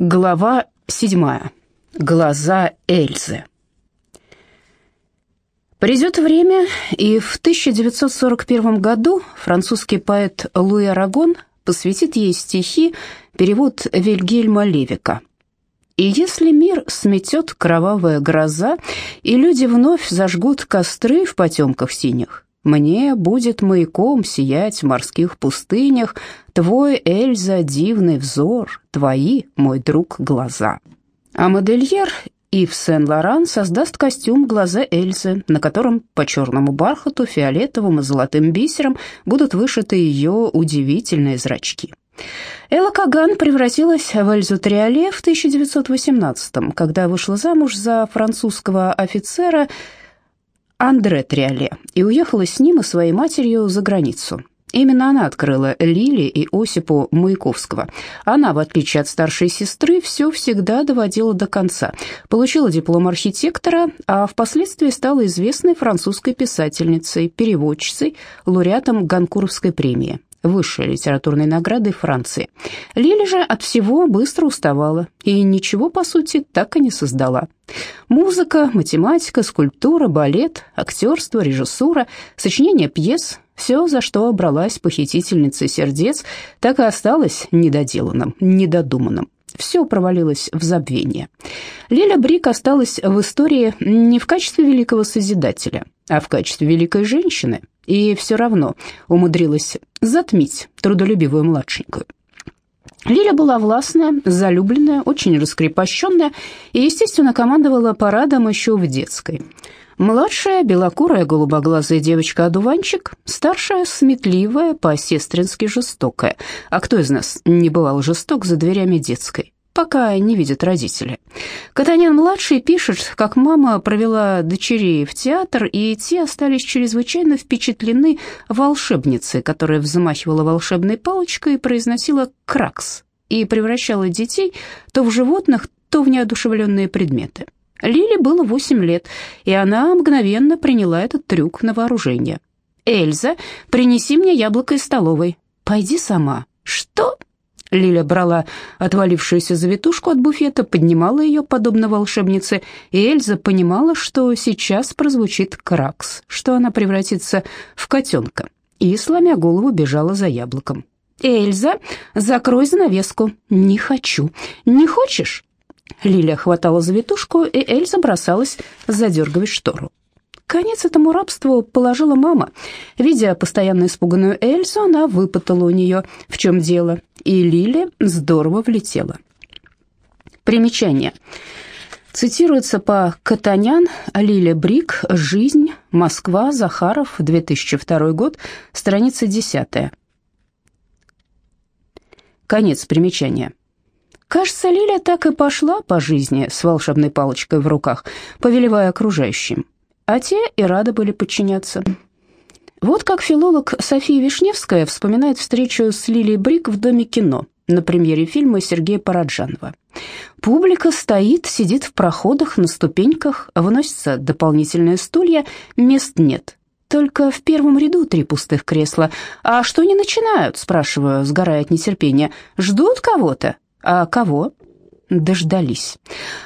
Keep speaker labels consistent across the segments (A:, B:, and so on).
A: Глава седьмая. Глаза Эльзы. Придет время, и в 1941 году французский поэт Луи Арагон посвятит ей стихи, перевод Вильгельма Левика. «И если мир сметет кровавая гроза, и люди вновь зажгут костры в потемках синих, мне будет маяком сиять в морских пустынях Твой, Эльза, дивный взор, твои, мой друг, глаза. А модельер Ив Сен-Лоран создаст костюм «Глаза Эльзы», на котором по черному бархату, фиолетовым и золотым бисером будут вышиты ее удивительные зрачки. Элла Каган превратилась в Эльзу Триоле в 1918 когда вышла замуж за французского офицера Андре Триоле и уехала с ним и своей матерью за границу. Именно она открыла Лили и Осипу Маяковского. Она, в отличие от старшей сестры, все всегда доводила до конца. Получила диплом архитектора, а впоследствии стала известной французской писательницей, переводчицей, лауреатом Ганкуровской премии высшей литературной награды Франции. Лили же от всего быстро уставала и ничего, по сути, так и не создала. Музыка, математика, скульптура, балет, актерство, режиссура, сочинение пьес – все, за что бралась похитительница сердец, так и осталось недоделанным, недодуманным. Все провалилось в забвение. Лиля Брик осталась в истории не в качестве великого созидателя, а в качестве великой женщины, и все равно умудрилась затмить трудолюбивую младшенькую. Лиля была властная, залюбленная, очень раскрепощенная и, естественно, командовала парадом еще в детской. Младшая, белокурая, голубоглазая девочка-одуванчик, старшая, сметливая, по-сестрински жестокая. А кто из нас не бывал жесток за дверями детской? Пока не видят родители. Катанян-младший пишет, как мама провела дочерей в театр, и те остались чрезвычайно впечатлены волшебницей, которая взмахивала волшебной палочкой и произносила «кракс» и превращала детей то в животных, то в неодушевленные предметы. Лиле было восемь лет, и она мгновенно приняла этот трюк на вооружение. «Эльза, принеси мне яблоко из столовой». «Пойди сама». «Что?» Лиля брала отвалившуюся завитушку от буфета, поднимала ее, подобно волшебнице, и Эльза понимала, что сейчас прозвучит кракс, что она превратится в котенка, и, сломя голову, бежала за яблоком. «Эльза, закрой занавеску». «Не хочу». «Не хочешь?» Лиля хватала завитушку, и Эльза бросалась задергивать штору. Конец этому рабству положила мама. Видя постоянно испуганную Эльзу, она выпытала у нее, в чем дело, и Лили здорово влетела. Примечание. Цитируется по Катанян, Лиля Брик, «Жизнь», Москва, Захаров, 2002 год, страница 10. Конец примечания. Кажется, Лиля так и пошла по жизни с волшебной палочкой в руках, повелевая окружающим. А те и рады были подчиняться. Вот как филолог София Вишневская вспоминает встречу с Лилией Брик в Доме кино на премьере фильма Сергея Параджанова. Публика стоит, сидит в проходах, на ступеньках, выносятся дополнительные стулья, мест нет. Только в первом ряду три пустых кресла. «А что не начинают?» – спрашиваю, сгорая от нетерпения. «Ждут кого-то?» А кого? Дождались.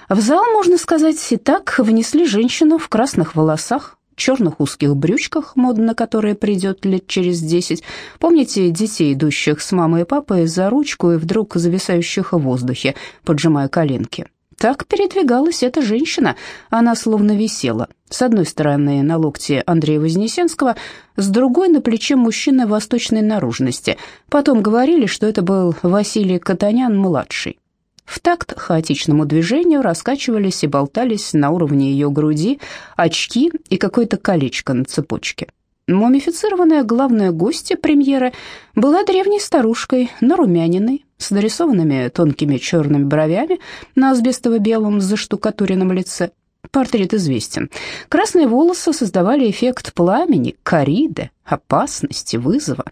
A: В зал, можно сказать, и так внесли женщину в красных волосах, черных узких брючках, мода на которые придет лет через десять. Помните детей, идущих с мамой и папой за ручку и вдруг зависающих в воздухе, поджимая коленки? Так передвигалась эта женщина, она словно висела. С одной стороны на локте Андрея Вознесенского, с другой на плече мужчины восточной наружности. Потом говорили, что это был Василий Катанян-младший. В такт хаотичному движению раскачивались и болтались на уровне ее груди очки и какое-то колечко на цепочке. Мумифицированная главная гостья премьеры была древней старушкой, нарумяненной, с нарисованными тонкими черными бровями на асбестово-белом заштукатуренном лице. Портрет известен. Красные волосы создавали эффект пламени, кориды, опасности, вызова.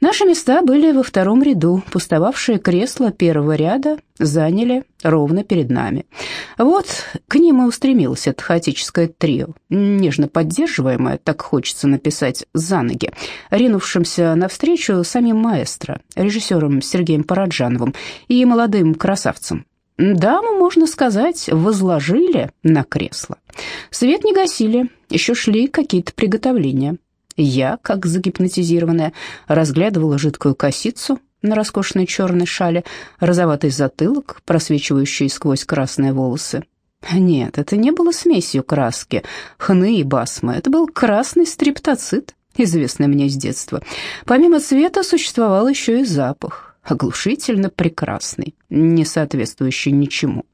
A: Наши места были во втором ряду, пустовавшие кресла первого ряда заняли ровно перед нами. Вот к ним и устремилось это хаотическое трио, нежно поддерживаемое, так хочется написать, за ноги, ринувшимся навстречу самим маэстро, режиссером Сергеем Параджановым и молодым красавцем Даму, можно сказать, возложили на кресло. Свет не гасили, еще шли какие-то приготовления. Я, как загипнотизированная, разглядывала жидкую косицу на роскошной черной шале, розоватый затылок, просвечивающий сквозь красные волосы. Нет, это не было смесью краски, хны и басмы, это был красный стриптоцит, известный мне с детства. Помимо цвета существовал еще и запах оглушительно прекрасный, не соответствующий ничему.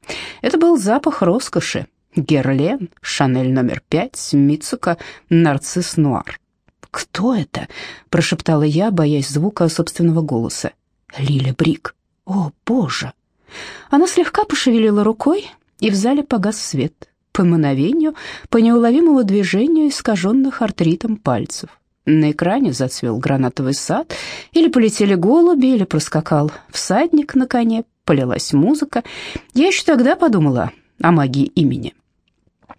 A: Это был запах роскоши. Герлен, Шанель номер пять, Мицука, Нарцисс Нуар. «Кто это?» — прошептала я, боясь звука собственного голоса. «Лиля Брик. О, боже!» Она слегка пошевелила рукой, и в зале погас свет. По мгновению, по неуловимому движению искаженных артритом пальцев. На экране зацвел гранатовый сад, или полетели голуби, или проскакал всадник на коне, полилась музыка. Я еще тогда подумала о магии имени.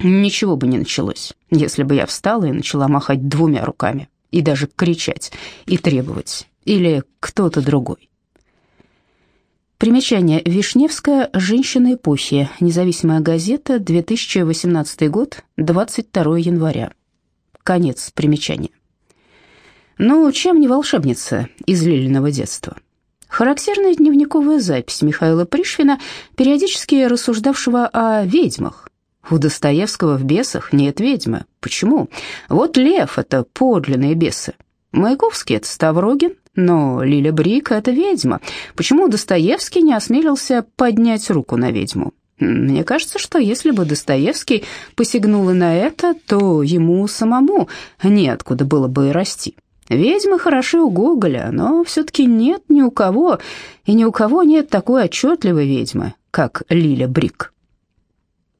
A: Ничего бы не началось, если бы я встала и начала махать двумя руками, и даже кричать, и требовать, или кто-то другой. Примечание. Вишневская. Женщина эпохи. Независимая газета. 2018 год. 22 января. Конец примечания. Ну, чем не волшебница из Лилиного детства? Характерная дневниковая запись Михаила Пришвина, периодически рассуждавшего о ведьмах. У Достоевского в «Бесах» нет ведьмы. Почему? Вот лев — это подлинные бесы. Маяковский — это Ставрогин, но Лиля Брик — это ведьма. Почему Достоевский не осмелился поднять руку на ведьму? Мне кажется, что если бы Достоевский посягнул на это, то ему самому неоткуда было бы и расти. Ведьмы хороши у Гоголя, но все-таки нет ни у кого, и ни у кого нет такой отчетливой ведьмы, как Лиля Брик.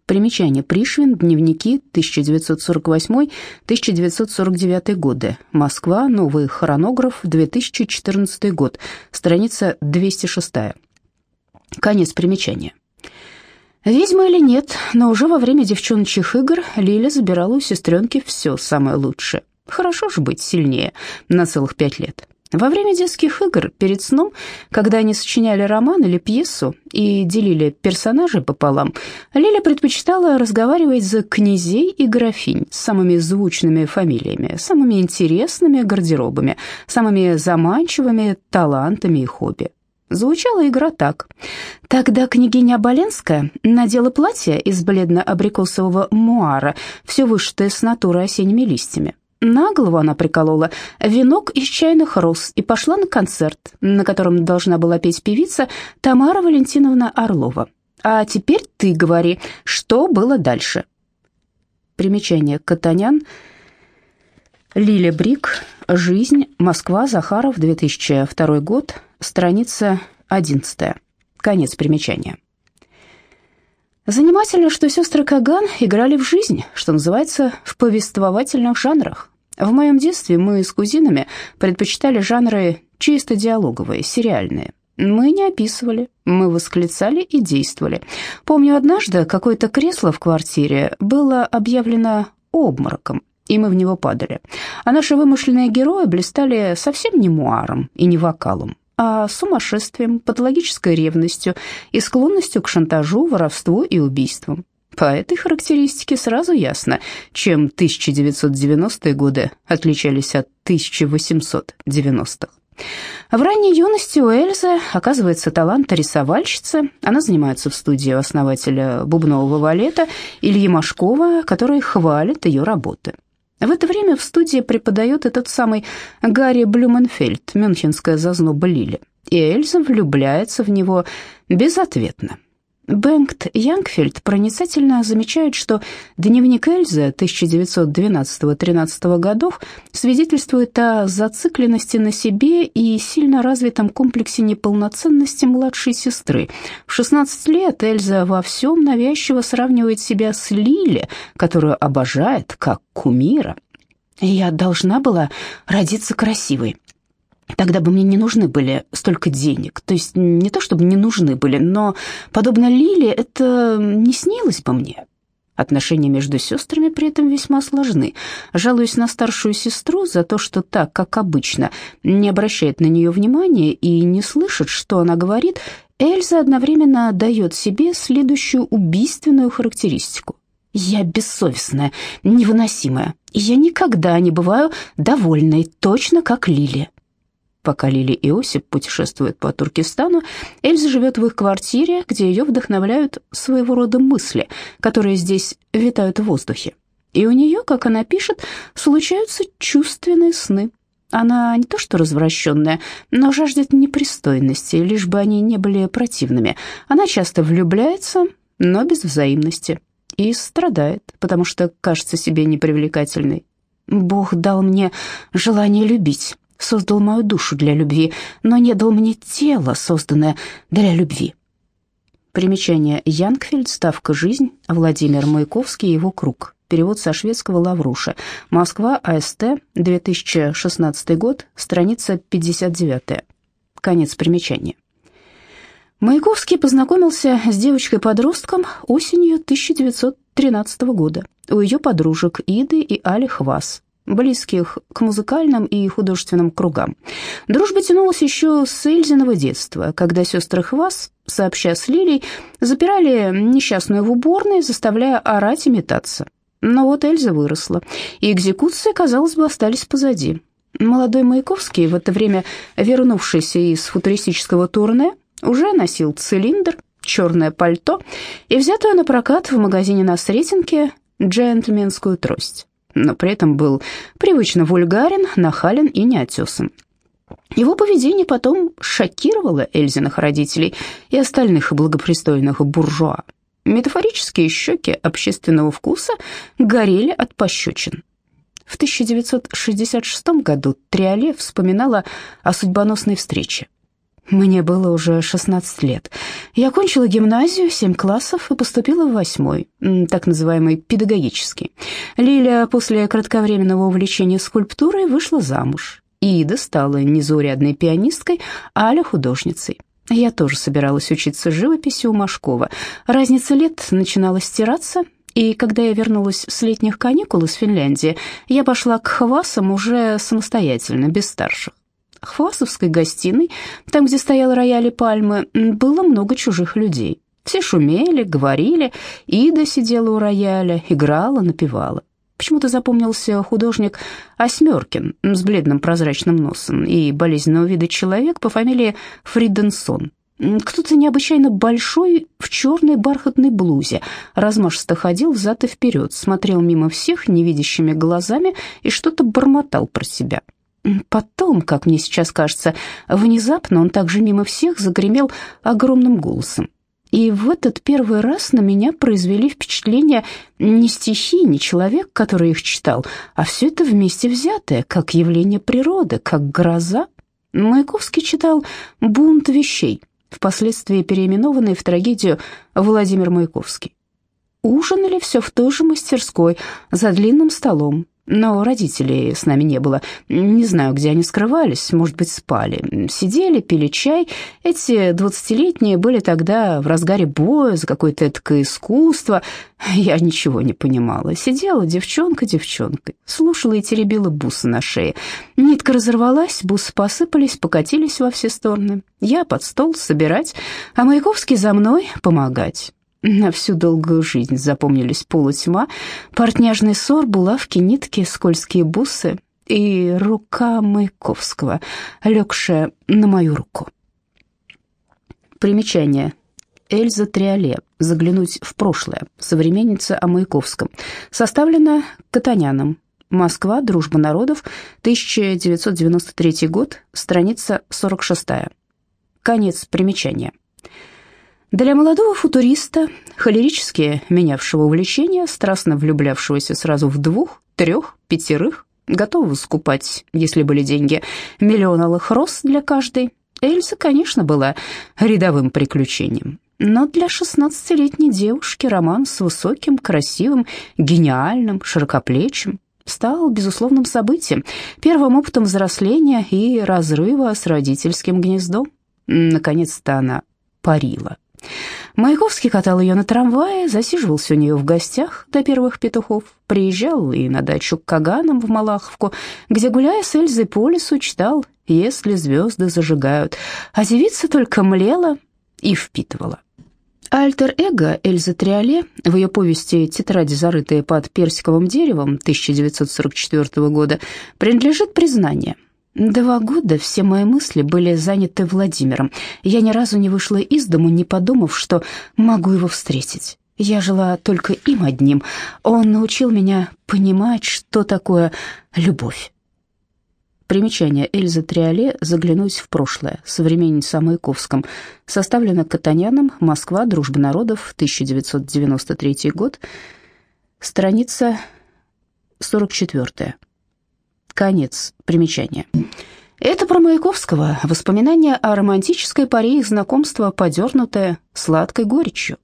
A: Примечание. Пришвин. Дневники. 1948-1949 годы. Москва. Новый хронограф. 2014 год. Страница 206. Конец примечания. Ведьма или нет, но уже во время девчоночьих игр Лиля забирала у сестренки все самое лучшее. Хорошо же быть сильнее на целых пять лет. Во время детских игр, перед сном, когда они сочиняли роман или пьесу и делили персонажей пополам, Лиля предпочитала разговаривать за князей и графинь с самыми звучными фамилиями, самыми интересными гардеробами, самыми заманчивыми талантами и хобби. Звучала игра так. Тогда княгиня Боленская надела платье из бледно-абрикосового муара, все вышитое с натуры осенними листьями. На голову она приколола венок из чайных роз и пошла на концерт, на котором должна была петь певица Тамара Валентиновна Орлова. А теперь ты говори, что было дальше. Примечание Катанян. Лиля Брик. Жизнь. Москва. Захаров. 2002 год. Страница 11. Конец примечания. Занимательно, что сестры Каган играли в жизнь, что называется, в повествовательных жанрах. В моем детстве мы с кузинами предпочитали жанры чисто диалоговые, сериальные. Мы не описывали, мы восклицали и действовали. Помню, однажды какое-то кресло в квартире было объявлено обмороком, и мы в него падали. А наши вымышленные герои блистали совсем не муаром и не вокалом, а сумасшествием, патологической ревностью и склонностью к шантажу, воровству и убийствам. По этой характеристике сразу ясно, чем 1990-е годы отличались от 1890-х. В ранней юности у Эльзы оказывается талант рисовальщицы. Она занимается в студии основателя бубнового балета Ильи Машкова, который хвалит ее работы. В это время в студии преподает этот самый Гарри Блюменфельд, мюнхенская зазноба Лили, и Эльза влюбляется в него безответно. Бенгт Янгфельд проницательно замечает, что дневник Эльзы 1912-13 годов свидетельствует о зацикленности на себе и сильно развитом комплексе неполноценности младшей сестры. В 16 лет Эльза во всем навязчиво сравнивает себя с Лили, которую обожает как кумира. «Я должна была родиться красивой», Тогда бы мне не нужны были столько денег. То есть не то, чтобы не нужны были, но, подобно Лиле, это не снилось бы мне. Отношения между сестрами при этом весьма сложны. Жалуюсь на старшую сестру за то, что так, как обычно, не обращает на нее внимания и не слышит, что она говорит, Эльза одновременно дает себе следующую убийственную характеристику. «Я бессовестная, невыносимая, и я никогда не бываю довольной, точно как Лили». Пока Лили и Осип путешествуют по Туркестану, Эльза живет в их квартире, где ее вдохновляют своего рода мысли, которые здесь витают в воздухе. И у нее, как она пишет, случаются чувственные сны. Она не то что развращенная, но жаждет непристойности, лишь бы они не были противными. Она часто влюбляется, но без взаимности, и страдает, потому что кажется себе непривлекательной. «Бог дал мне желание любить», создал мою душу для любви, но не дал мне тело, созданное для любви. Примечание Янгфельд, ставка «Жизнь», Владимир Маяковский и его круг. Перевод со шведского Лавруша. Москва, АСТ, 2016 год, страница 59. Конец примечания. Маяковский познакомился с девочкой-подростком осенью 1913 года у ее подружек Иды и Али Хвас близких к музыкальным и художественным кругам. Дружба тянулась еще с Эльзиного детства, когда сестры Хвас, сообща с Лилей, запирали несчастную в уборной, заставляя орать и метаться. Но вот Эльза выросла, и экзекуции, казалось бы, остались позади. Молодой Маяковский, в это время вернувшийся из футуристического турне, уже носил цилиндр, черное пальто и взятую на прокат в магазине на Сретенке джентльменскую трость но при этом был привычно вульгарен, нахален и неотесан. Его поведение потом шокировало Эльзиных родителей и остальных благопристойных буржуа. Метафорические щеки общественного вкуса горели от пощечин. В 1966 году Триоле вспоминала о судьбоносной встрече. Мне было уже 16 лет. Я окончила гимназию, 7 классов и поступила в восьмой, так называемый педагогический. Лиля после кратковременного увлечения скульптурой вышла замуж. Ида стала незаурядной пианисткой, а Аля художницей. Я тоже собиралась учиться живописи у Машкова. Разница лет начинала стираться, и когда я вернулась с летних каникул из Финляндии, я пошла к хвасам уже самостоятельно, без старших. Хвасовской гостиной, там, где стоял рояль и пальмы, было много чужих людей. Все шумели, говорили, Ида сидела у рояля, играла, напевала. Почему-то запомнился художник Осьмеркин с бледным прозрачным носом и болезненного вида человек по фамилии Фриденсон. Кто-то необычайно большой в черной бархатной блузе, размашисто ходил взад и вперед, смотрел мимо всех невидящими глазами и что-то бормотал про себя. Потом, как мне сейчас кажется, внезапно он также мимо всех загремел огромным голосом. И в этот первый раз на меня произвели впечатление не стихи, не человек, который их читал, а все это вместе взятое, как явление природы, как гроза. Маяковский читал «Бунт вещей», впоследствии переименованный в трагедию Владимир Маяковский. Ужинали все в той же мастерской, за длинным столом, но родителей с нами не было. Не знаю, где они скрывались, может быть, спали. Сидели, пили чай. Эти двадцатилетние были тогда в разгаре боя за какое-то этакое искусство. Я ничего не понимала. Сидела девчонка девчонкой, слушала и теребила бусы на шее. Нитка разорвалась, бусы посыпались, покатились во все стороны. Я под стол собирать, а Маяковский за мной помогать. На всю долгую жизнь запомнились полутьма, портняжный ссор, булавки, нитки, скользкие бусы и рука Маяковского, легшая на мою руку. Примечание. Эльза Триоле. Заглянуть в прошлое. Современница о Маяковском. Составлена Катаняном. Москва. Дружба народов. 1993 год. Страница 46. Конец примечания. Для молодого футуриста, холерически менявшего увлечения, страстно влюблявшегося сразу в двух, трех, пятерых, готового скупать, если были деньги, миллион алых роз для каждой, Эльза, конечно, была рядовым приключением. Но для шестнадцатилетней девушки роман с высоким, красивым, гениальным, широкоплечим стал безусловным событием, первым опытом взросления и разрыва с родительским гнездом. Наконец-то она парила. Маяковский катал ее на трамвае, засиживался у нее в гостях до первых петухов, приезжал и на дачу к Каганам в Малаховку, где, гуляя с Эльзой по лесу, читал «Если звезды зажигают», а девица только млела и впитывала. Альтер-эго Эльзы Триоле в ее повести «Тетради, зарытые под персиковым деревом» 1944 года принадлежит признание. Два года все мои мысли были заняты Владимиром. Я ни разу не вышла из дому, не подумав, что могу его встретить. Я жила только им одним. Он научил меня понимать, что такое любовь. Примечание Эльза Триоле «Заглянуть в прошлое», современница о Маяковском. Составлено Катаняном, Москва, Дружба народов, 1993 год. Страница 44. Конец примечания. Это про Маяковского, воспоминание о романтической паре их знакомства, подернутое сладкой горечью.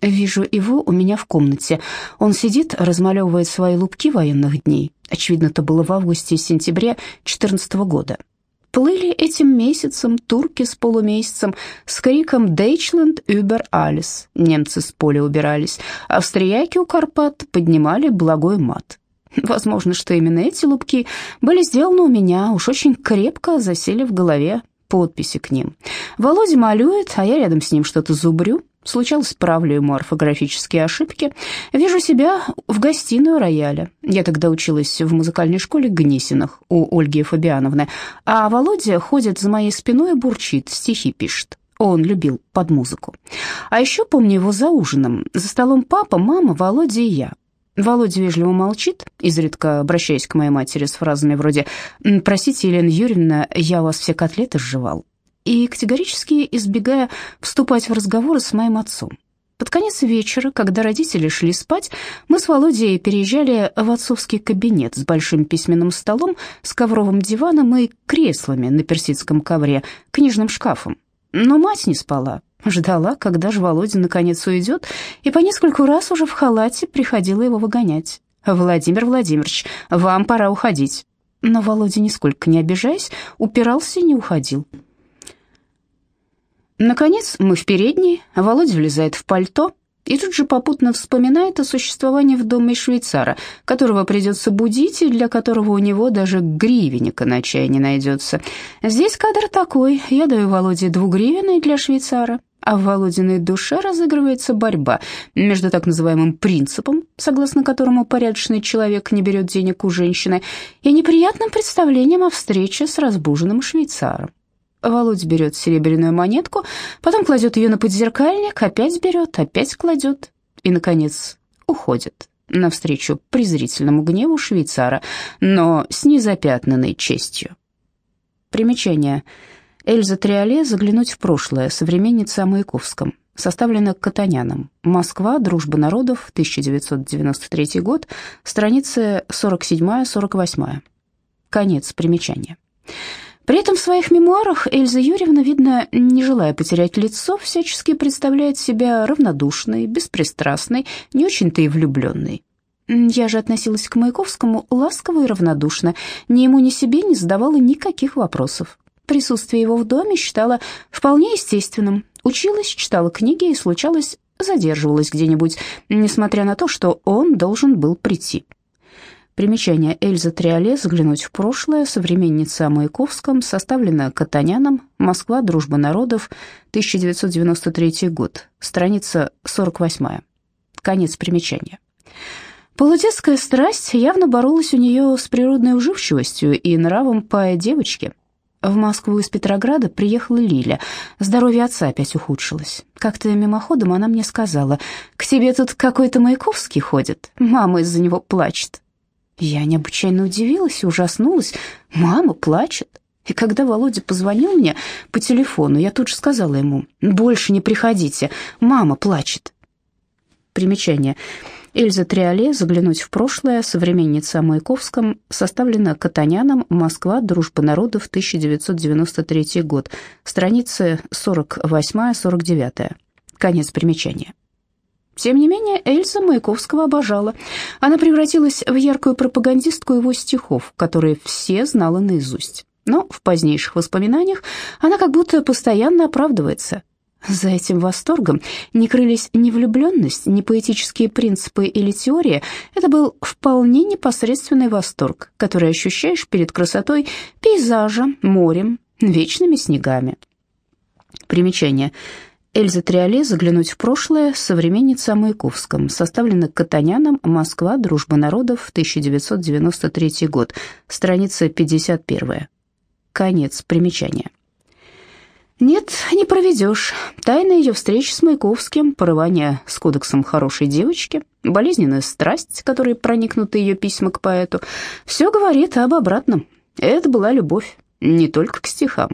A: Вижу его у меня в комнате. Он сидит, размалевывает свои лупки военных дней. Очевидно, это было в августе-сентябре 14 года. Плыли этим месяцем турки с полумесяцем с криком «Дейчланд über alles». Немцы с поля убирались. Австрияки у Карпат поднимали благой мат. Возможно, что именно эти лупки были сделаны у меня, уж очень крепко засели в голове подписи к ним. Володя малюет, а я рядом с ним что-то зубрю. Случалось, правлю ему орфографические ошибки. Вижу себя в гостиную рояля. Я тогда училась в музыкальной школе Гнесиных у Ольги Фабиановны, а Володя ходит за моей спиной и бурчит, стихи пишет. Он любил под музыку. А еще помню его за ужином. За столом папа, мама, Володя и я. Володя вежливо молчит, изредка обращаясь к моей матери с фразами вроде «Простите, Елена Юрьевна, я у вас все котлеты сживал» и категорически избегая вступать в разговоры с моим отцом. Под конец вечера, когда родители шли спать, мы с Володей переезжали в отцовский кабинет с большим письменным столом, с ковровым диваном и креслами на персидском ковре, книжным шкафом. Но мать не спала, ждала, когда же Володя наконец уйдет, и по нескольку раз уже в халате приходила его выгонять. «Владимир Владимирович, вам пора уходить». Но Володя, нисколько не обижаясь, упирался и не уходил. Наконец мы в передней, Володя влезает в пальто и тут же попутно вспоминает о существовании в доме швейцара, которого придется будить и для которого у него даже гривенника на чай не найдется. Здесь кадр такой, я даю Володе двугривенный для швейцара, а в Володиной душе разыгрывается борьба между так называемым принципом, согласно которому порядочный человек не берет денег у женщины, и неприятным представлением о встрече с разбуженным швейцаром. Володя берет серебряную монетку, потом кладет ее на подзеркальник, опять берет, опять кладет и, наконец, уходит навстречу презрительному гневу швейцара, но с незапятнанной честью. Примечание. Эльза Триоле «Заглянуть в прошлое», современница о Маяковском. Составлена Катаняном. Москва, Дружба народов, 1993 год, страницы 47-48. Конец примечания. При этом в своих мемуарах Эльза Юрьевна, видно, не желая потерять лицо, всячески представляет себя равнодушной, беспристрастной, не очень-то и влюбленной. Я же относилась к Маяковскому ласково и равнодушно, ни ему, ни себе не задавала никаких вопросов. Присутствие его в доме считала вполне естественным. Училась, читала книги и, случалось, задерживалась где-нибудь, несмотря на то, что он должен был прийти. Примечание Эльза Триоле «Заглянуть в прошлое», современница о Маяковском, составлено Катаняном, Москва, Дружба народов, 1993 год, страница 48. Конец примечания. Полудетская страсть явно боролась у нее с природной уживчивостью и нравом по девочке. В Москву из Петрограда приехала Лиля. Здоровье отца опять ухудшилось. Как-то мимоходом она мне сказала, «К тебе тут какой-то Маяковский ходит, мама из-за него плачет». Я необычайно удивилась и ужаснулась. Мама плачет. И когда Володя позвонил мне по телефону, я тут же сказала ему, «Больше не приходите, мама плачет». Примечание. Эльза Триоле «Заглянуть в прошлое», современница о Маяковском, составлена Катаняном, Москва, Дружба народов, 1993 год, страницы 48-49. Конец примечания. Тем не менее, Эльза Маяковского обожала. Она превратилась в яркую пропагандистку его стихов, которые все знала наизусть. Но в позднейших воспоминаниях она как будто постоянно оправдывается. За этим восторгом не крылись ни влюбленность, ни поэтические принципы или теория. Это был вполне непосредственный восторг, который ощущаешь перед красотой пейзажа, морем, вечными снегами. Примечание. Эльза Триоле «Заглянуть в прошлое. Современница о Маяковском». Составлено Катаняном. Москва. Дружба народов. 1993 год. Страница 51. Конец примечания. Нет, не проведешь. Тайна ее встреч с Маяковским, порывание с кодексом хорошей девочки, болезненная страсть, которой проникнуты ее письма к поэту, все говорит об обратном. Это была любовь не только к стихам,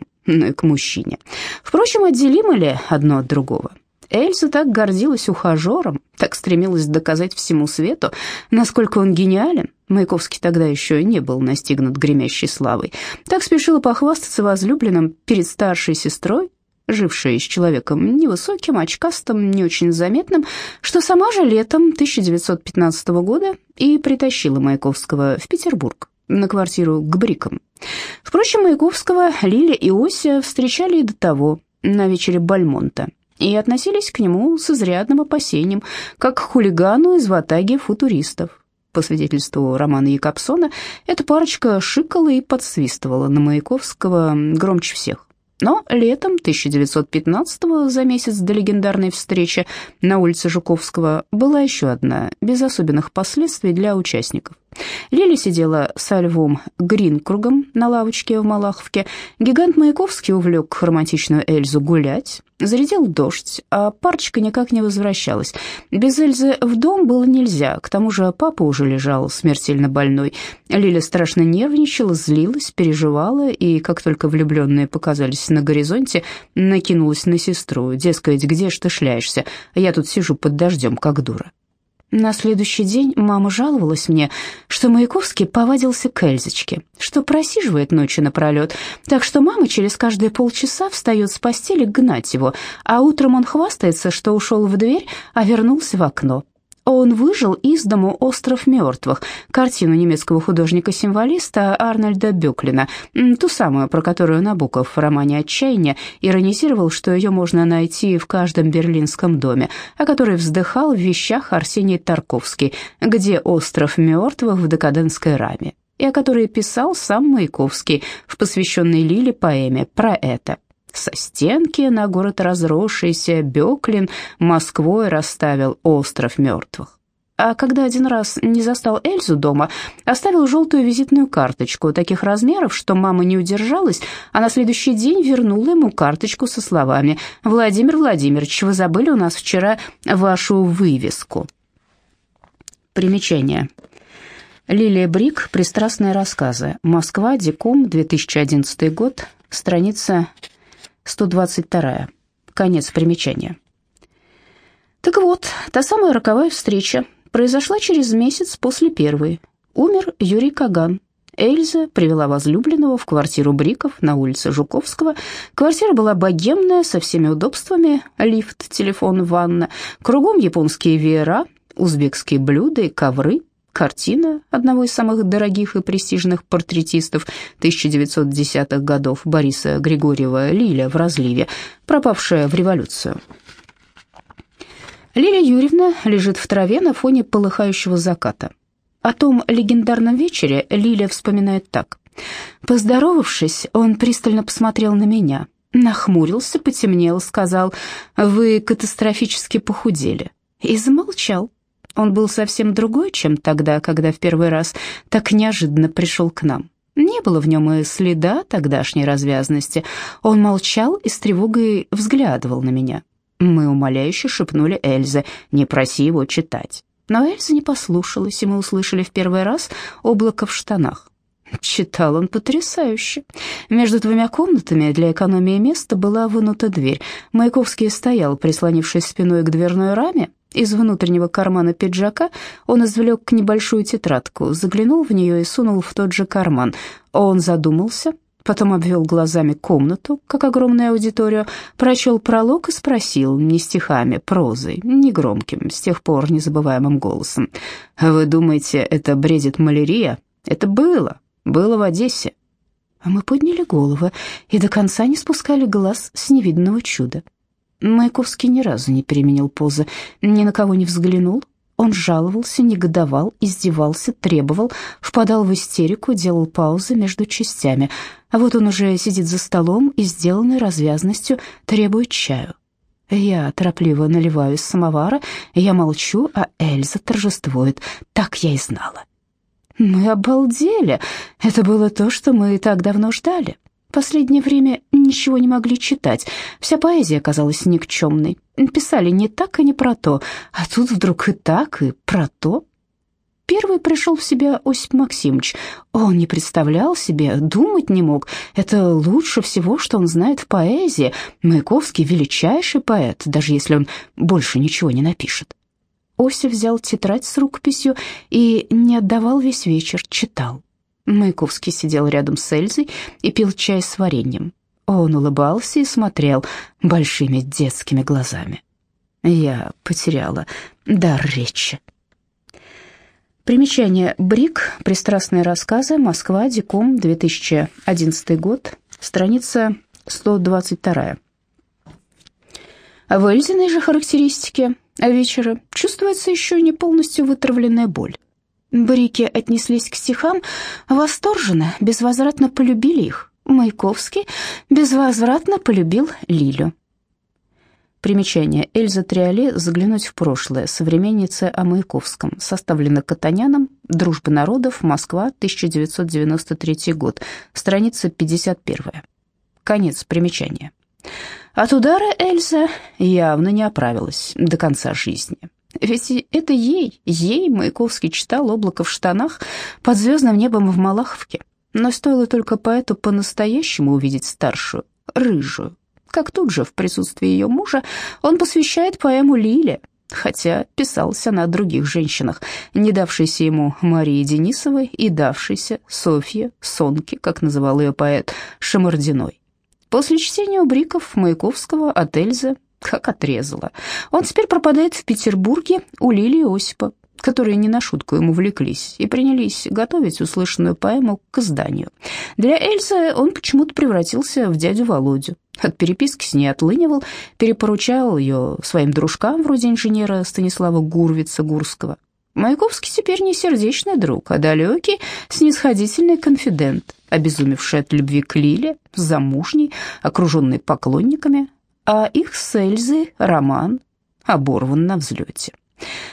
A: к мужчине. Впрочем, отделимы ли одно от другого? Эльза так гордилась ухажером, так стремилась доказать всему свету, насколько он гениален. Маяковский тогда еще не был настигнут гремящей славой. Так спешила похвастаться возлюбленным перед старшей сестрой, жившей с человеком невысоким, очкастым, не очень заметным, что сама же летом 1915 года и притащила Маяковского в Петербург на квартиру к Брикам. Впрочем, Маяковского Лиля и Ося встречали и до того, на вечере Бальмонта, и относились к нему с изрядным опасением, как к хулигану из ватаги футуристов. По свидетельству Романа Якобсона, эта парочка шикала и подсвистывала на Маяковского громче всех. Но летом 1915-го, за месяц до легендарной встречи на улице Жуковского, была еще одна, без особенных последствий для участников. Лили сидела со львом Гринкругом на лавочке в Малаховке. Гигант Маяковский увлек романтичную Эльзу гулять. Зарядил дождь, а парочка никак не возвращалась. Без Эльзы в дом было нельзя, к тому же папа уже лежал смертельно больной. Лиля страшно нервничала, злилась, переживала, и как только влюбленные показались на горизонте, накинулась на сестру. Дескать, где ж ты шляешься? Я тут сижу под дождем, как дура. На следующий день мама жаловалась мне, что Маяковский повадился к Эльзочке, что просиживает ночи напролет, так что мама через каждые полчаса встает с постели гнать его, а утром он хвастается, что ушел в дверь, а вернулся в окно. Он выжил из дому «Остров мертвых», картину немецкого художника-символиста Арнольда Бёклина, ту самую, про которую Набоков в романе «Отчаяние» иронизировал, что ее можно найти в каждом берлинском доме, о которой вздыхал в вещах Арсений Тарковский, где «Остров мертвых» в декадентской раме, и о которой писал сам Маяковский в посвященной Лиле поэме про это. Со стенки на город разросшийся Беклин Москвой расставил остров мертвых. А когда один раз не застал Эльзу дома, оставил желтую визитную карточку таких размеров, что мама не удержалась, а на следующий день вернула ему карточку со словами «Владимир Владимирович, вы забыли у нас вчера вашу вывеску». Примечание. Лилия Брик. Пристрастные рассказы. Москва. Диком. 2011 год. Страница 122. Конец примечания. Так вот, та самая роковая встреча произошла через месяц после первой. Умер Юрий Каган. Эльза привела возлюбленного в квартиру Бриков на улице Жуковского. Квартира была богемная, со всеми удобствами, лифт, телефон, ванна, кругом японские веера, узбекские блюда и ковры, Картина одного из самых дорогих и престижных портретистов 1910-х годов Бориса Григорьева «Лиля в разливе», пропавшая в революцию. Лилия Юрьевна лежит в траве на фоне полыхающего заката. О том легендарном вечере Лиля вспоминает так. Поздоровавшись, он пристально посмотрел на меня, нахмурился, потемнел, сказал «Вы катастрофически похудели» и замолчал. Он был совсем другой, чем тогда, когда в первый раз так неожиданно пришел к нам. Не было в нем и следа тогдашней развязности. Он молчал и с тревогой взглядывал на меня. Мы умоляюще шепнули Эльзе, не проси его читать. Но Эльза не послушалась, и мы услышали в первый раз облако в штанах. Читал он потрясающе. Между двумя комнатами для экономии места была вынута дверь. Маяковский стоял, прислонившись спиной к дверной раме, из внутреннего кармана пиджака он извлек небольшую тетрадку, заглянул в нее и сунул в тот же карман. Он задумался, потом обвел глазами комнату, как огромную аудиторию, прочел пролог и спросил, не стихами, прозой, негромким, с тех пор незабываемым голосом. «Вы думаете, это бредит малярия? Это было, было в Одессе». А мы подняли головы и до конца не спускали глаз с невиданного чуда. Маяковский ни разу не переменил позы, ни на кого не взглянул. Он жаловался, негодовал, издевался, требовал, впадал в истерику, делал паузы между частями. А вот он уже сидит за столом и, сделанной развязностью, требует чаю. Я торопливо наливаю из самовара, я молчу, а Эльза торжествует. Так я и знала. Мы обалдели. Это было то, что мы так давно ждали. Последнее время ничего не могли читать. Вся поэзия казалась никчемной. Писали не так и не про то, а тут вдруг и так, и про то. Первый пришел в себя Осип Максимович. Он не представлял себе, думать не мог. Это лучше всего, что он знает в поэзии. Маяковский — величайший поэт, даже если он больше ничего не напишет. Осип взял тетрадь с рукописью и не отдавал весь вечер, читал. Маяковский сидел рядом с Эльзой и пил чай с вареньем. Он улыбался и смотрел большими детскими глазами. Я потеряла дар речи. Примечание. Брик. Пристрастные рассказы. Москва. Диком. 2011 год. Страница 122. В Эльзиной же характеристике вечера чувствуется еще не полностью вытравленная боль. Брики отнеслись к стихам восторженно, безвозвратно полюбили их. Маяковский безвозвратно полюбил Лилю. Примечание. Эльза Триоле «Заглянуть в прошлое». Современница о Маяковском. Составлено Катаняном. «Дружба народов. Москва. 1993 год». Страница 51. Конец примечания. От удара Эльза явно не оправилась до конца жизни. Ведь это ей, ей Маяковский читал «Облако в штанах» под звездным небом в Малаховке. Но стоило только поэту по-настоящему увидеть старшую, рыжую, как тут же в присутствии ее мужа он посвящает поэму Лиле, хотя писалась она о других женщинах, не давшейся ему Марии Денисовой и давшейся Софье Сонке, как называл ее поэт, Шамардиной. После чтения у Бриков Маяковского от Эльзы как отрезала. Он теперь пропадает в Петербурге у Лилии Осипа, которые не на шутку ему влеклись и принялись готовить услышанную поэму к изданию. Для Эльзы он почему-то превратился в дядю Володю. От переписки с ней отлынивал, перепоручал ее своим дружкам, вроде инженера Станислава Гурвица-Гурского. Маяковский теперь не сердечный друг, а далекий, снисходительный конфидент, обезумевший от любви к Лиле, замужней, окруженный поклонниками, а их с Эльзой роман оборван на взлете.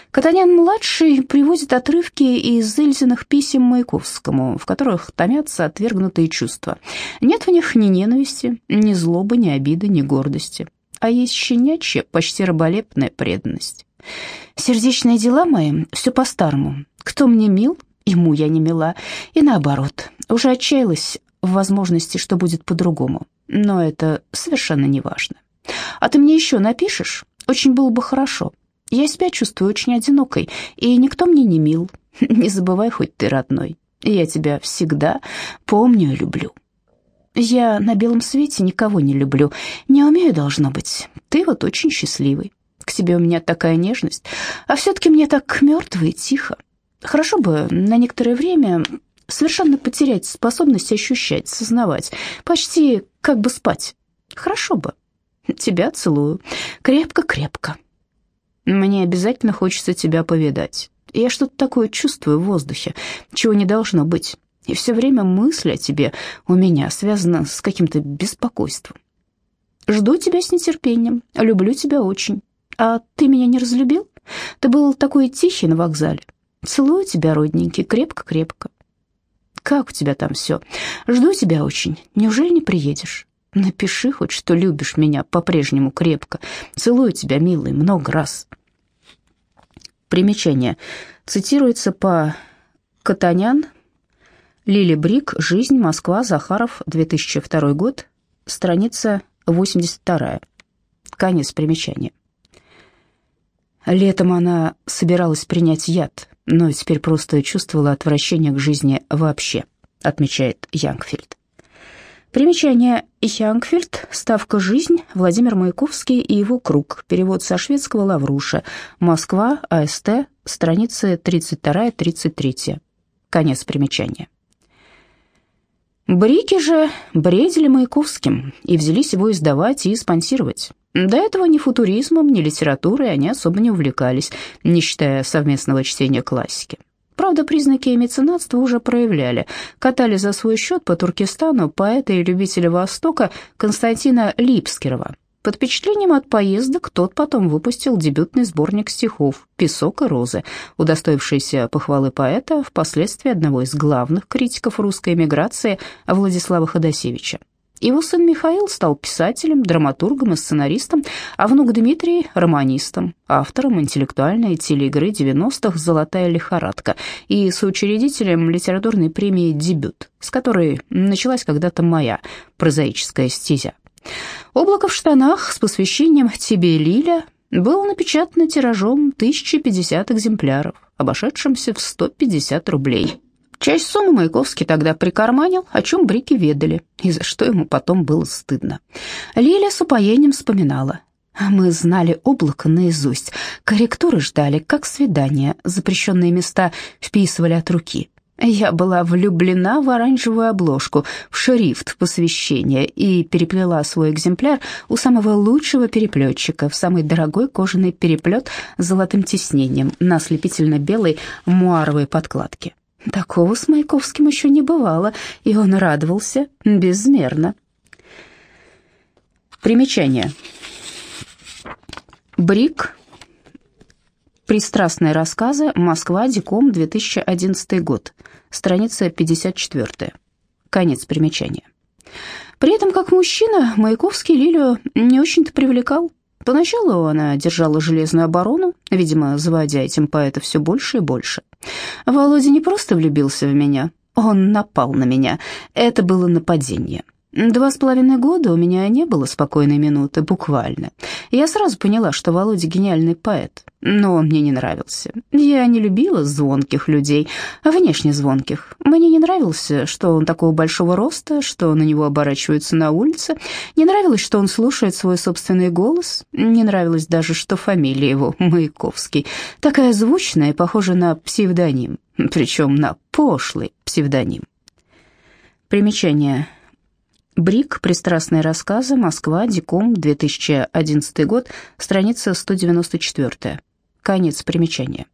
A: Катанян-младший приводит отрывки из Эльзиных писем Маяковскому, в которых томятся отвергнутые чувства. Нет в них ни ненависти, ни злобы, ни обиды, ни гордости, а есть щенячья, почти раболепная преданность. «Сердечные дела мои, все по-старому. Кто мне мил, ему я не мила, и наоборот. Уже отчаялась в возможности, что будет по-другому, но это совершенно не важно. А ты мне еще напишешь? Очень было бы хорошо». Я себя чувствую очень одинокой, и никто мне не мил. Не забывай, хоть ты родной. Я тебя всегда помню и люблю. Я на белом свете никого не люблю. Не умею, должно быть. Ты вот очень счастливый. К тебе у меня такая нежность, а все-таки мне так мертво и тихо. Хорошо бы на некоторое время совершенно потерять способность ощущать, сознавать, почти как бы спать. Хорошо бы. Тебя целую. Крепко-крепко. Мне обязательно хочется тебя повидать. Я что-то такое чувствую в воздухе, чего не должно быть. И все время мысль о тебе у меня связана с каким-то беспокойством. Жду тебя с нетерпением, люблю тебя очень. А ты меня не разлюбил? Ты был такой тихий на вокзале. Целую тебя, родненький, крепко-крепко. Как у тебя там все? Жду тебя очень. Неужели не приедешь? Напиши хоть, что любишь меня по-прежнему крепко. Целую тебя, милый, много раз. Примечание. Цитируется по Катанян, Лили Брик, «Жизнь. Москва. Захаров. 2002 год». Страница 82. Конец примечания. Летом она собиралась принять яд, но теперь просто чувствовала отвращение к жизни вообще, отмечает Янгфельд. Примечание Хянгфельд, ставка «Жизнь», Владимир Маяковский и его круг, перевод со шведского Лавруша, Москва, АСТ, страницы 32-33. Конец примечания. Брики же бредили Маяковским и взялись его издавать и спонсировать. До этого ни футуризмом, ни литературой они особо не увлекались, не считая совместного чтения классики. Правда, признаки меценатства уже проявляли. Катали за свой счет по Туркестану поэта и любителя Востока Константина Липскирова, Под впечатлением от поездок тот потом выпустил дебютный сборник стихов «Песок и розы», удостоившийся похвалы поэта, впоследствии одного из главных критиков русской эмиграции Владислава Ходосевича. Его сын Михаил стал писателем, драматургом и сценаристом, а внук Дмитрий – романистом, автором интеллектуальной телеигры 90-х «Золотая лихорадка» и соучредителем литературной премии «Дебют», с которой началась когда-то моя прозаическая стезя. «Облако в штанах» с посвящением «Тебе, Лиля» было напечатано тиражом 1050 экземпляров, обошедшимся в 150 рублей. Часть суммы Маяковский тогда прикарманил, о чем Брики ведали, и за что ему потом было стыдно. Лиля с упоением вспоминала. Мы знали облако наизусть, корректуры ждали, как свидание, запрещенные места вписывали от руки. Я была влюблена в оранжевую обложку, в шрифт посвящения и переплела свой экземпляр у самого лучшего переплетчика в самый дорогой кожаный переплет с золотым тиснением на ослепительно-белой муаровой подкладке. Такого с Маяковским еще не бывало, и он радовался безмерно. Примечание. Брик Пристрастные рассказы. Москва. Диком. 2011 год. Страница 54. Конец примечания. При этом, как мужчина, Маяковский Лилию не очень-то привлекал. Поначалу она держала железную оборону, видимо, заводя этим поэта все больше и больше. Володя не просто влюбился в меня, он напал на меня. Это было нападение. Два с половиной года у меня не было спокойной минуты, буквально. Я сразу поняла, что Володя гениальный поэт, но он мне не нравился. Я не любила звонких людей, внешне звонких. Мне не нравился, что он такого большого роста, что на него оборачиваются на улице. Не нравилось, что он слушает свой собственный голос. Не нравилось даже, что фамилия его Маяковский. Такая звучная похожа на псевдоним, причем на пошлый псевдоним. Примечание. Брик. Пристрастные рассказы. Москва. Диком. 2011 год. Страница 194. Конец примечания.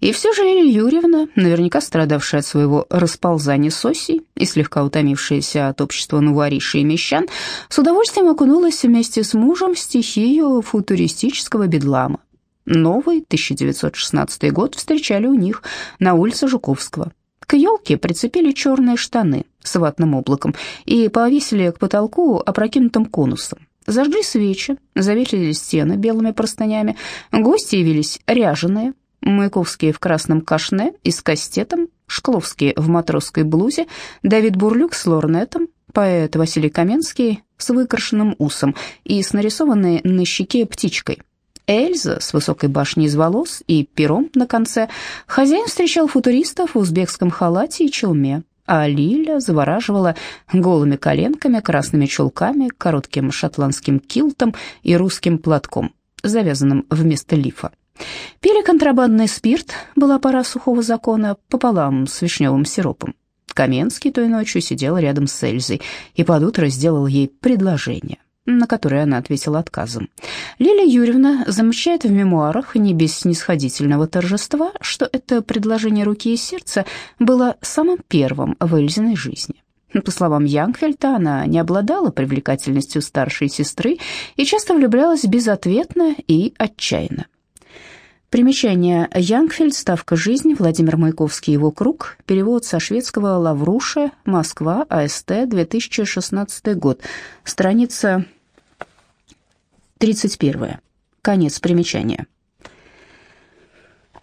A: И все же Лилия Юрьевна, наверняка страдавшая от своего расползания с осей и слегка утомившаяся от общества нуворишей и мещан, с удовольствием окунулась вместе с мужем в стихию футуристического бедлама. Новый 1916 год встречали у них на улице Жуковского. К елке прицепили черные штаны с ватным облаком и повесили к потолку опрокинутым конусом. Зажгли свечи, заветили стены белыми простынями. Гости явились ряженые, Маяковские в красном кашне и с кастетом, Шкловские в матросской блузе, Давид Бурлюк с лорнетом, поэт Василий Каменский с выкрашенным усом и с нарисованной на щеке птичкой. Эльза с высокой башней из волос и пером на конце. Хозяин встречал футуристов в узбекском халате и челме, а Лиля завораживала голыми коленками, красными чулками, коротким шотландским килтом и русским платком, завязанным вместо лифа. Пили контрабандный спирт, была пора сухого закона, пополам с вишневым сиропом. Каменский той ночью сидел рядом с Эльзой и под утро сделал ей предложение на которое она ответила отказом. Лилия Юрьевна замечает в мемуарах не без снисходительного торжества, что это предложение руки и сердца было самым первым в Эльзиной жизни. По словам Янгфельта, она не обладала привлекательностью старшей сестры и часто влюблялась безответно и отчаянно. Примечание Янгфельд, ставка «Жизнь», Владимир Маяковский, его круг, перевод со шведского «Лавруша», Москва, АСТ, 2016 год, страница 31. Конец примечания.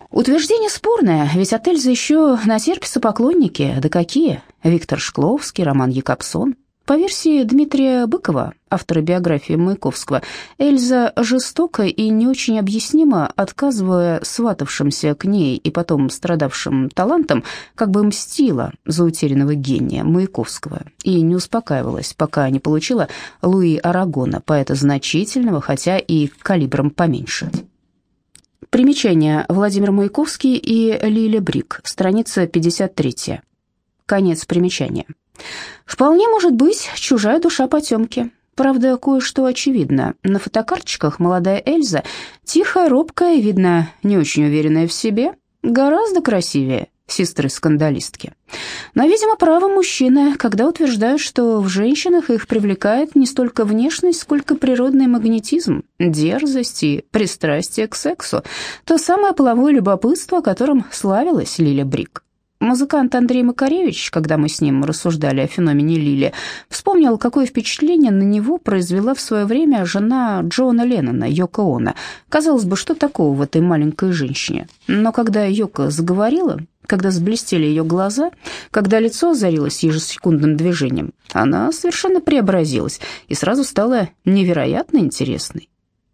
A: Утверждение спорное, ведь от Эльзы еще натерпятся поклонники. Да какие? Виктор Шкловский, Роман Якобсон. По версии Дмитрия Быкова, автора биографии Маяковского, Эльза жестоко и не очень объяснимо, отказывая сватавшимся к ней и потом страдавшим талантам, как бы мстила за утерянного гения Маяковского и не успокаивалась, пока не получила Луи Арагона, поэта значительного, хотя и калибром поменьше. Примечание. Владимир Маяковский и Лиля Брик. Страница 53. Конец примечания. Вполне может быть чужая душа потемки. Правда, кое-что очевидно. На фотокарточках молодая Эльза, тихая, робкая, видно, не очень уверенная в себе, гораздо красивее, сестры-скандалистки. Но, видимо, право мужчины, когда утверждают, что в женщинах их привлекает не столько внешность, сколько природный магнетизм, дерзость и пристрастие к сексу, то самое половое любопытство, которым славилась Лиля Брик. Музыкант Андрей Макаревич, когда мы с ним рассуждали о феномене Лили, вспомнил, какое впечатление на него произвела в свое время жена Джона Леннона, Йоко Оно. Казалось бы, что такого в этой маленькой женщине? Но когда Йоко заговорила, когда заблестели ее глаза, когда лицо озарилось ежесекундным движением, она совершенно преобразилась и сразу стала невероятно интересной.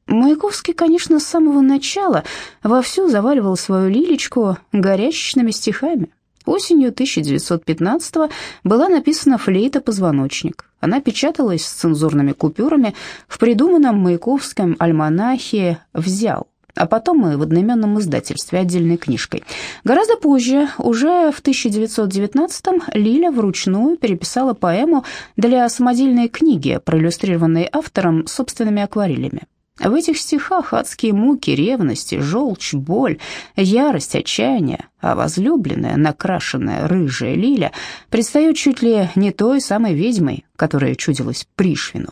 A: Маяковский, конечно, с самого начала вовсю заваливал свою Лилечку горячечными стихами. Осенью 1915 была написана «Флейта-позвоночник». Она печаталась с цензурными купюрами в придуманном Маяковском альманахе «Взял», а потом и в одноименном издательстве отдельной книжкой. Гораздо позже, уже в 1919-м, Лиля вручную переписала поэму для самодельной книги, проиллюстрированной автором собственными акварелями. В этих стихах адские муки, ревности, желчь, боль, ярость, отчаяние, а возлюбленная, накрашенная рыжая Лиля предстает чуть ли не той самой ведьмой, которая чудилась Пришвину.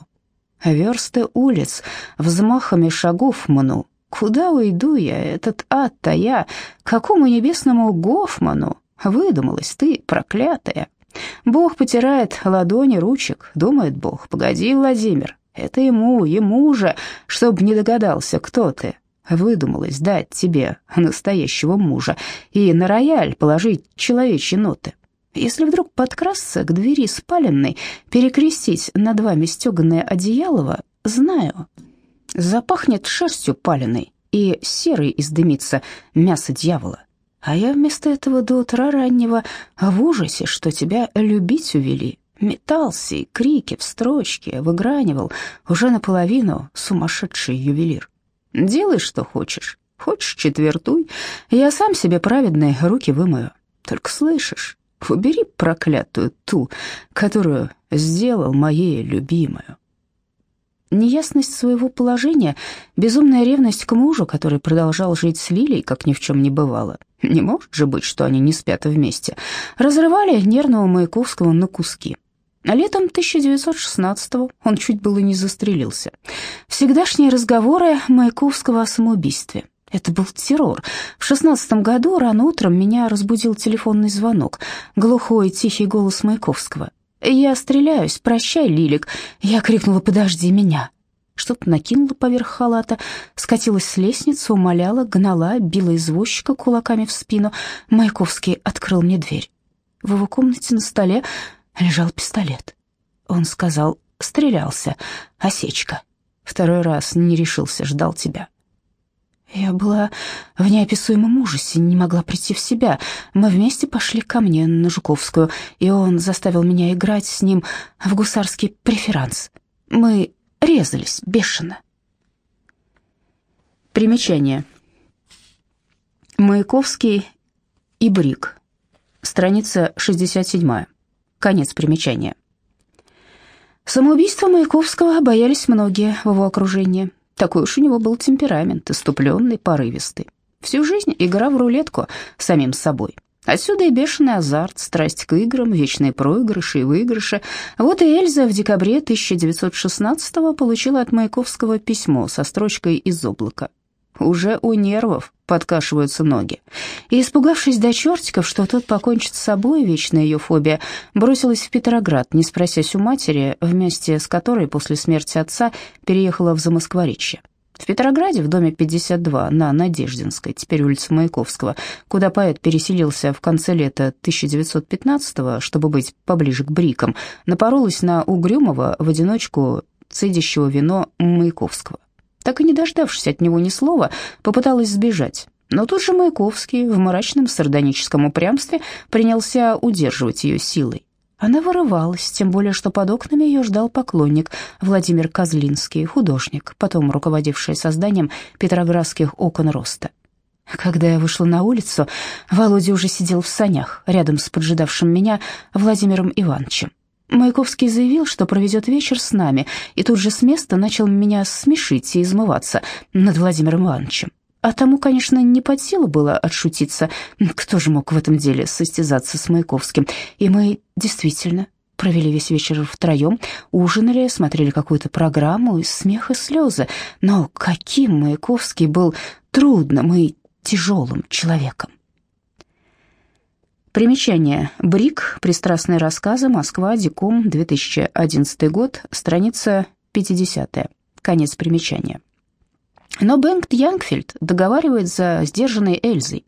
A: Версты улиц взмахами шагов мну. Куда уйду я, этот ад-то я, какому небесному Гофману? Выдумалась ты, проклятая. Бог потирает ладони ручек, думает Бог, погоди, Владимир, это ему, ему же, чтоб не догадался, кто ты. Выдумалось дать тебе настоящего мужа и на рояль положить человечьи ноты. Если вдруг подкрасться к двери спаленной, перекрестить над вами стеганое одеялово, знаю, запахнет шерстью паленой и серой издымится мясо дьявола. А я вместо этого до утра раннего в ужасе, что тебя любить увели, Метался и крики в строчке выгранивал уже наполовину сумасшедший ювелир. Делай, что хочешь. Хочешь, четвертуй. Я сам себе праведные руки вымою. Только слышишь, убери проклятую ту, которую сделал моей любимую. Неясность своего положения, безумная ревность к мужу, который продолжал жить с Лилей, как ни в чем не бывало. Не может же быть, что они не спят вместе. Разрывали нервного Маяковского на куски. А летом 1916-го он чуть было не застрелился. Всегдашние разговоры Маяковского о самоубийстве. Это был террор. В шестнадцатом году рано утром меня разбудил телефонный звонок, глухой тихий голос Маяковского. «Я стреляюсь, прощай, Лилик!» Я крикнула «Подожди меня!» Что-то накинула поверх халата, скатилась с лестницы, умоляла, гнала, била извозчика кулаками в спину. Маяковский открыл мне дверь. В его комнате на столе лежал пистолет. Он сказал, стрелялся, осечка. Второй раз не решился, ждал тебя. Я была в неописуемом ужасе, не могла прийти в себя. Мы вместе пошли ко мне на Жуковскую, и он заставил меня играть с ним в гусарский преферанс. Мы резались бешено. Примечание. Маяковский и Брик. Страница 67. Конец примечания. Самоубийство Маяковского боялись многие в его окружении. Такой уж у него был темперамент, иступленный, порывистый. Всю жизнь игра в рулетку самим собой. Отсюда и бешеный азарт, страсть к играм, вечные проигрыши и выигрыши. Вот и Эльза в декабре 1916-го получила от Маяковского письмо со строчкой из облака. Уже у нервов подкашиваются ноги. И, испугавшись до чертиков, что тот покончит с собой, вечная ее фобия, бросилась в Петроград, не спросясь у матери, вместе с которой после смерти отца переехала в Замоскворечье. В Петрограде, в доме 52 на Надеждинской, теперь улица Маяковского, куда поэт переселился в конце лета 1915-го, чтобы быть поближе к брикам, напоролась на угрюмого в одиночку цедящего вино Маяковского. Так и не дождавшись от него ни слова, попыталась сбежать. Но тут же Маяковский в мрачном сардоническом упрямстве принялся удерживать ее силой. Она вырывалась, тем более, что под окнами ее ждал поклонник Владимир Козлинский, художник, потом руководивший созданием петроградских окон роста. Когда я вышла на улицу, Володя уже сидел в санях, рядом с поджидавшим меня Владимиром Ивановичем. Маяковский заявил, что проведет вечер с нами, и тут же с места начал меня смешить и измываться над Владимиром Ивановичем. А тому, конечно, не под силу было отшутиться. Кто же мог в этом деле состязаться с Маяковским? И мы действительно провели весь вечер втроем, ужинали, смотрели какую-то программу, и смех и слезы. Но каким Маяковский был трудным и тяжелым человеком. Примечание. Брик. Пристрастные рассказы. Москва. Диком. 2011 год. Страница 50. Конец примечания. Но Бенгт Янгфельд договаривает за сдержанной Эльзой.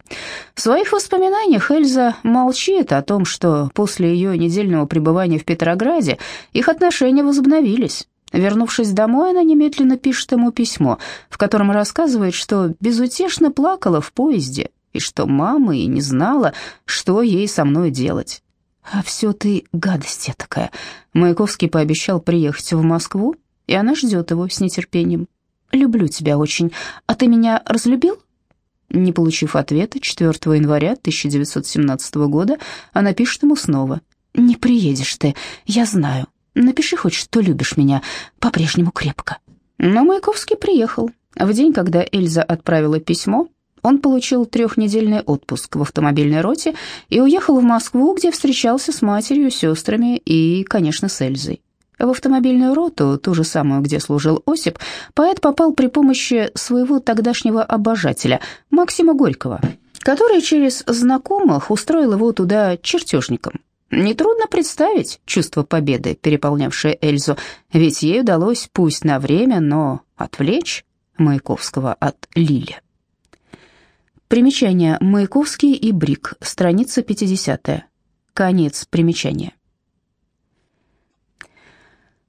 A: В своих воспоминаниях Эльза молчит о том, что после ее недельного пребывания в Петрограде их отношения возобновились. Вернувшись домой, она немедленно пишет ему письмо, в котором рассказывает, что безутешно плакала в поезде и что мама и не знала, что ей со мной делать. «А все ты гадость такая». Маяковский пообещал приехать в Москву, и она ждет его с нетерпением. «Люблю тебя очень. А ты меня разлюбил?» Не получив ответа, 4 января 1917 года она пишет ему снова. «Не приедешь ты, я знаю. Напиши хоть, что любишь меня, по-прежнему крепко». Но Маяковский приехал. В день, когда Эльза отправила письмо, он получил трехнедельный отпуск в автомобильной роте и уехал в Москву, где встречался с матерью, сестрами и, конечно, с Эльзой. В автомобильную роту, ту же самую, где служил Осип, поэт попал при помощи своего тогдашнего обожателя, Максима Горького, который через знакомых устроил его туда чертежником. Нетрудно представить чувство победы, переполнявшее Эльзу, ведь ей удалось, пусть на время, но отвлечь Маяковского от Лили. Примечание Маяковский и Брик, страница 50. Конец примечания.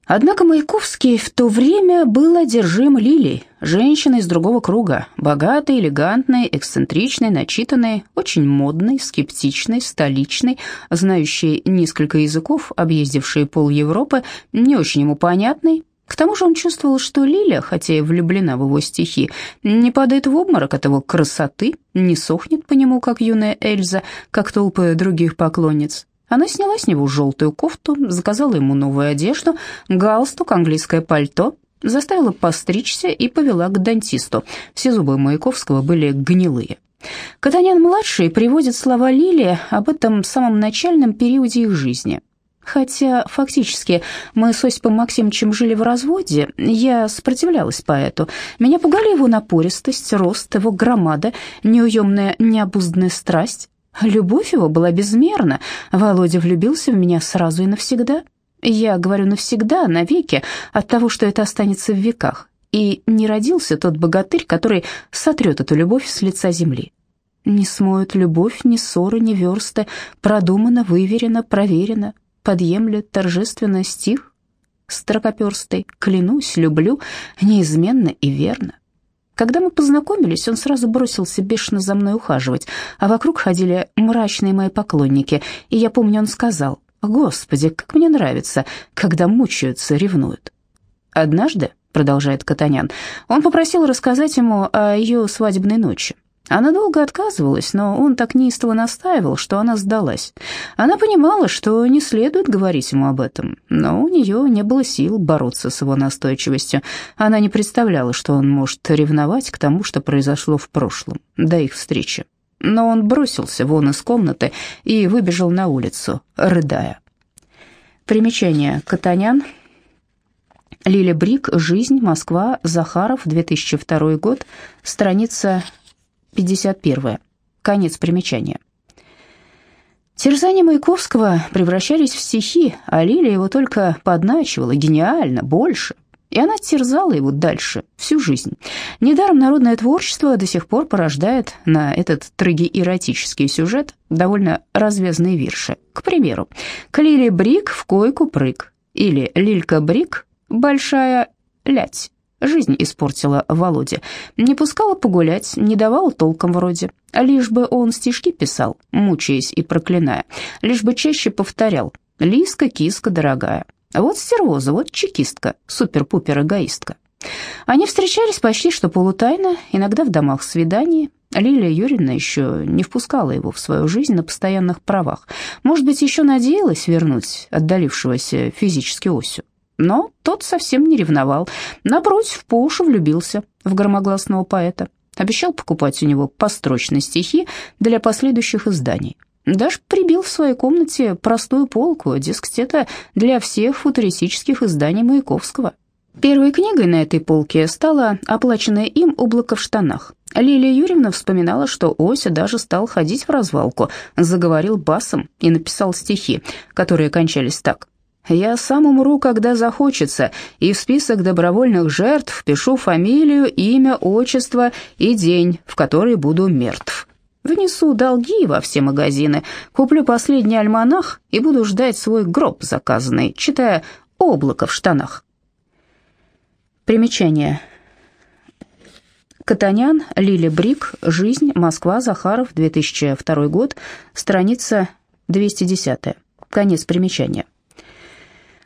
A: Однако Маяковский в то время был одержим Лилией, женщиной из другого круга, богатой, элегантной, эксцентричной, начитанной, очень модной, скептичной, столичной, знающей несколько языков, объездившей пол Европы, не очень ему понятной. К тому же он чувствовал, что Лиля, хотя и влюблена в его стихи, не падает в обморок от его красоты, не сохнет по нему, как юная Эльза, как толпы других поклонниц. Она сняла с него желтую кофту, заказала ему новую одежду, галстук, английское пальто, заставила постричься и повела к дантисту. Все зубы Маяковского были гнилые. Катанян-младший приводит слова Лили об этом самом начальном периоде их жизни. Хотя фактически мы с Осипом Максимовичем жили в разводе, я сопротивлялась поэту. Меня пугали его напористость, рост, его громада, неуемная необузданная страсть. Любовь его была безмерна. Володя влюбился в меня сразу и навсегда. Я говорю навсегда, навеки, от того, что это останется в веках. И не родился тот богатырь, который сотрет эту любовь с лица земли. Не смоют любовь ни ссоры, ни версты, продумано, выверено, проверено, подъемлет торжественно стих. Строкоперстый, клянусь, люблю, неизменно и верно. Когда мы познакомились, он сразу бросился бешено за мной ухаживать, а вокруг ходили мрачные мои поклонники, и я помню, он сказал, «Господи, как мне нравится, когда мучаются, ревнуют». Однажды, продолжает Катанян, он попросил рассказать ему о ее свадебной ночи. Она долго отказывалась, но он так неистово настаивал, что она сдалась. Она понимала, что не следует говорить ему об этом, но у нее не было сил бороться с его настойчивостью. Она не представляла, что он может ревновать к тому, что произошло в прошлом, до их встречи. Но он бросился вон из комнаты и выбежал на улицу, рыдая. Примечание. Катанян. Лиля Брик. Жизнь. Москва. Захаров. 2002 год. Страница 51. Конец примечания. Терзания Маяковского превращались в стихи, а Лилия его только подначивала гениально, больше. И она терзала его дальше, всю жизнь. Недаром народное творчество до сих пор порождает на этот трагиэротический сюжет довольно развязные вирши. К примеру, «К Лиле Брик в койку прыг» или «Лилька Брик, большая лять». Жизнь испортила Володе. Не пускала погулять, не давала толком вроде. Лишь бы он стишки писал, мучаясь и проклиная. Лишь бы чаще повторял «Лиска, киска, дорогая». Вот стервоза, вот чекистка, супер-пупер эгоистка. Они встречались почти что полутайно, иногда в домах свиданий. Лилия Юрьевна еще не впускала его в свою жизнь на постоянных правах. Может быть, еще надеялась вернуть отдалившегося физически Осю. Но тот совсем не ревновал. Напротив, по уши влюбился в громогласного поэта. Обещал покупать у него построчные стихи для последующих изданий. Даже прибил в своей комнате простую полку, дескать, для всех футуристических изданий Маяковского. Первой книгой на этой полке стало оплаченное им «Облако в штанах». Лилия Юрьевна вспоминала, что Ося даже стал ходить в развалку, заговорил басом и написал стихи, которые кончались так. «Я сам умру, когда захочется, и в список добровольных жертв пишу фамилию, имя, отчество и день, в который буду мертв». Внесу долги во все магазины, куплю последний альманах и буду ждать свой гроб заказанный, читая «Облако в штанах». Примечание. Катанян, Лили Брик, «Жизнь. Москва. Захаров. 2002 год. Страница 210. Конец примечания.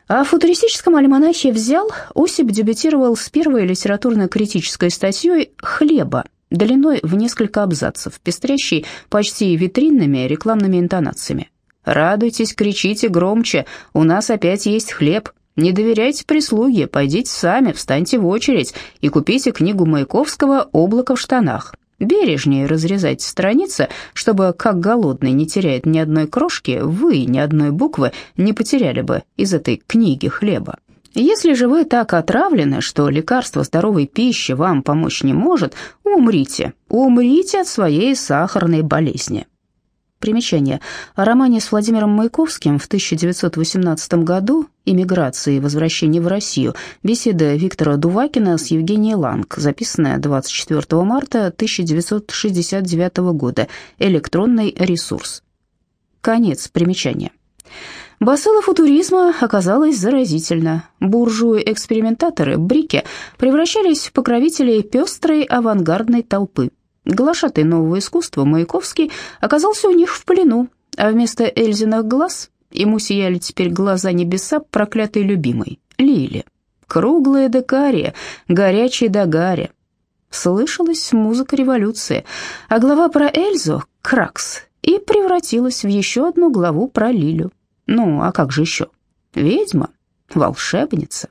A: А в футуристическом альманахе «Взял» Осип дебютировал с первой литературно-критической статьей «Хлеба», длиной в несколько абзацев, пестрящей почти витринными рекламными интонациями. «Радуйтесь, кричите громче, у нас опять есть хлеб. Не доверяйте прислуге, пойдите сами, встаньте в очередь и купите книгу Маяковского «Облако в штанах». Бережнее разрезайте страницы, чтобы, как голодный не теряет ни одной крошки, вы ни одной буквы не потеряли бы из этой книги хлеба. Если же вы так отравлены, что лекарство здоровой пищи вам помочь не может, умрите, умрите от своей сахарной болезни. Примечание. О романе с Владимиром Маяковским в 1918 году «Иммиграция и возвращение в Россию» беседа Виктора Дувакина с Евгенией Ланг, записанная 24 марта 1969 года, электронный ресурс. Конец примечания. Басыла футуризма оказалась заразительна. Буржуи-экспериментаторы, брики, превращались в покровителей пестрой авангардной толпы. Глашатый нового искусства Маяковский оказался у них в плену, а вместо Эльзиных глаз ему сияли теперь глаза небеса проклятой любимой, Лили. Круглая декария, горячий до гаря. Слышалась музыка революции, а глава про Эльзу, Кракс, и превратилась в еще одну главу про Лилю. Ну, а как же еще? Ведьма, волшебница.